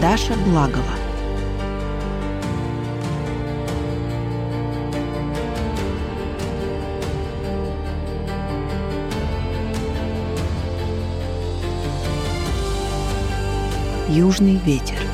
Даша Благова. Южный ветер.